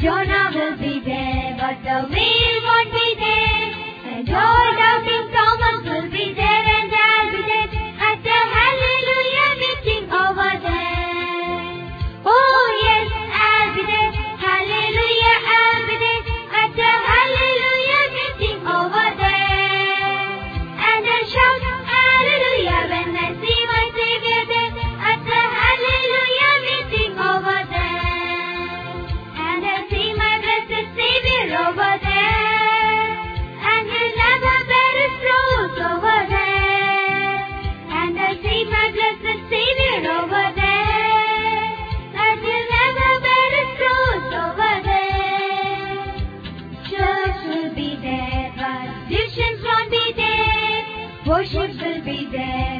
Jonah will be there, but the wind worship will be there.